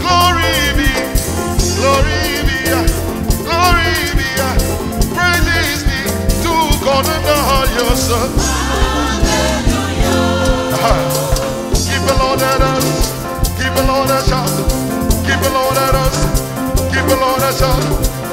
glory be, glory Give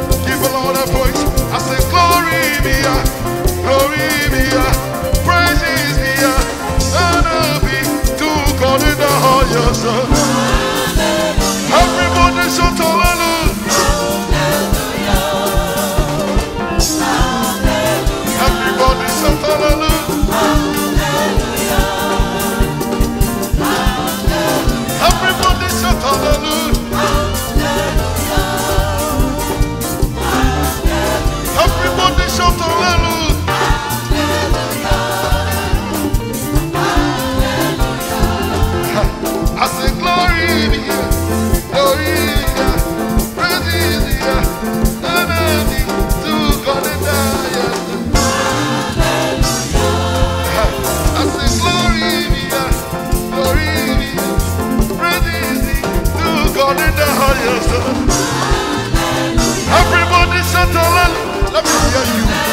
hear you.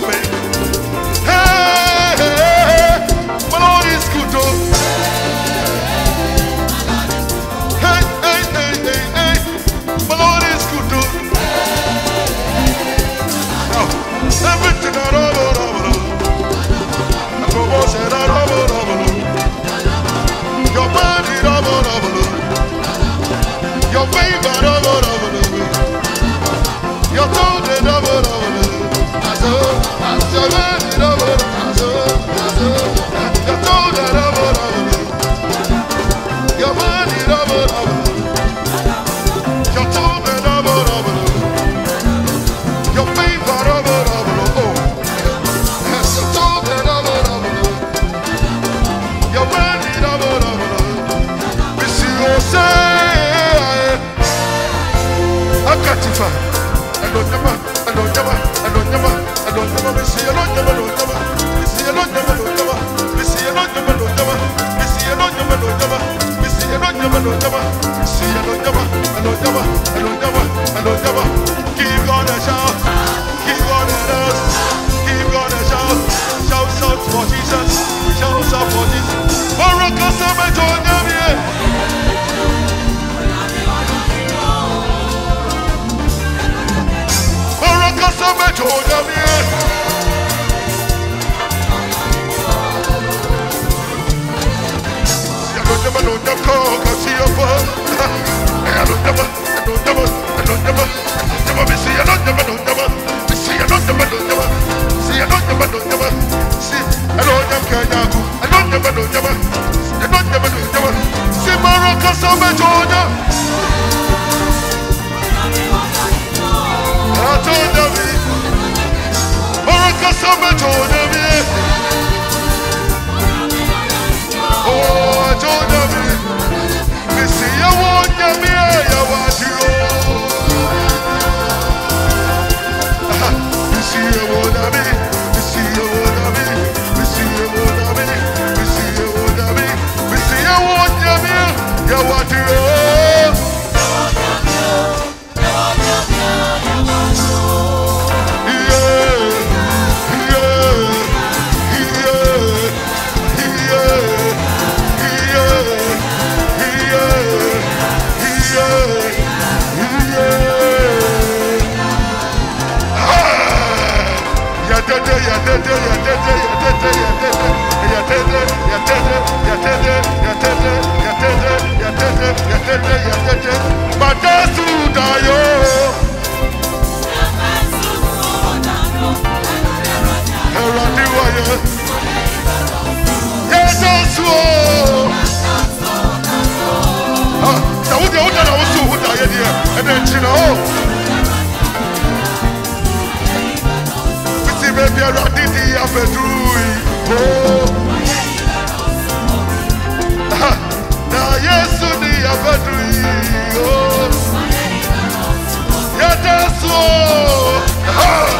Then me. Sama jonyamie. Anonyama, anonyama, kasi apa? Anonyama, anonyama, anonyama, anonyama, misi anonyama, anonyama, misi anonyama, anonyama, misi anonyama, anonyama, si anonyama kanyaku, anonyama, anonyama, anonyama, anonyama, si maraka sama jonya. Atonyami, di abɛduru yi o Ah, na yesu abɛduru yi o yɛda so o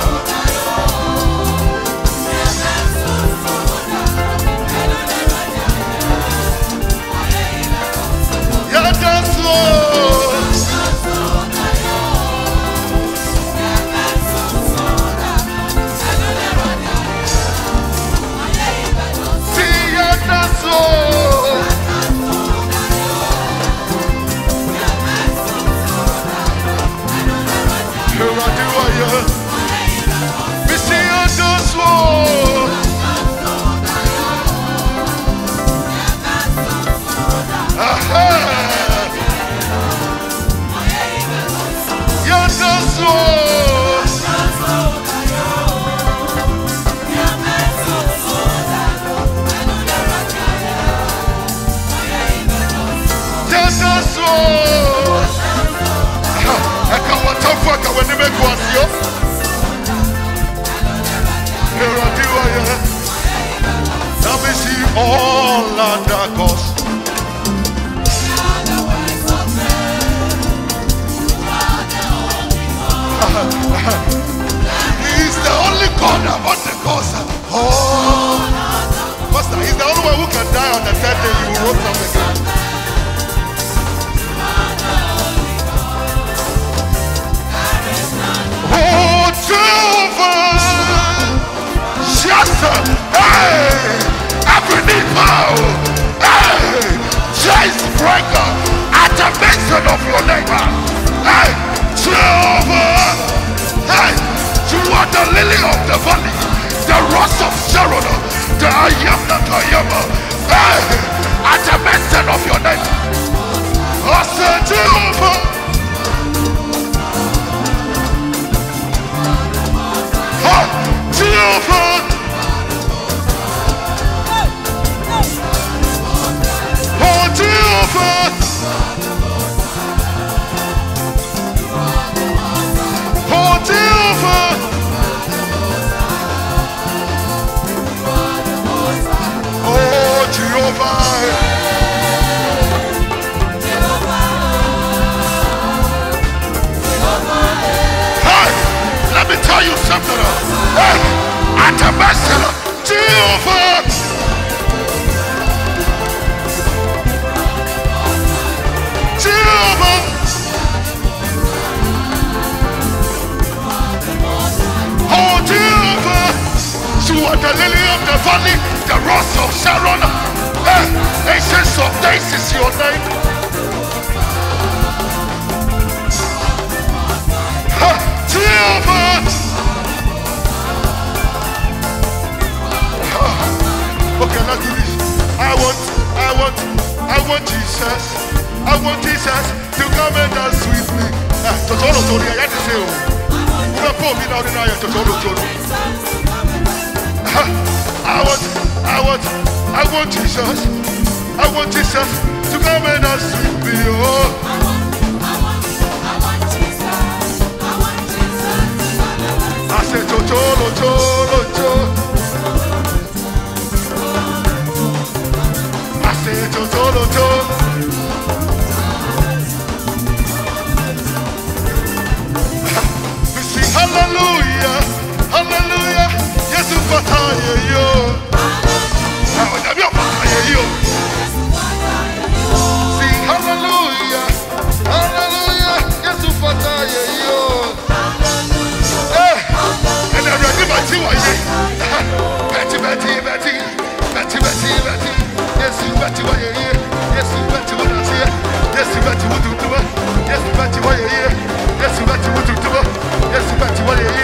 God among the. Oh, Master, he's the only one who can die on the third day. You will rose up again. Oh, hey, the mention of your neighbor, hey, Jehovah, hey, you are the lily of the valley, the rose of Sharon, the I am that I am, at the mention of your name, I said Jehovah. Jehovah! Oh, Jehovah! Tabasco, Jehovah. Jehovah. Oh, Jehovah. You are the lily of the valley, the rose of Sharon. Eh, hey, ancients of days is your name. Jehovah. want Jesus, I want Jesus to come and dance with me. Ah, tòtòrò torí ẹ̀yà ti ṣe o. Ìwé fún mi náà nínú ayọ̀ tòtòrò torí. Ah, I want, I want, I want Jesus, I want Jesus to come and dance with me. Oh. Yesu bati mututuba Yesu bati wale ye Yesu bati mututuba Yesu bati wale ye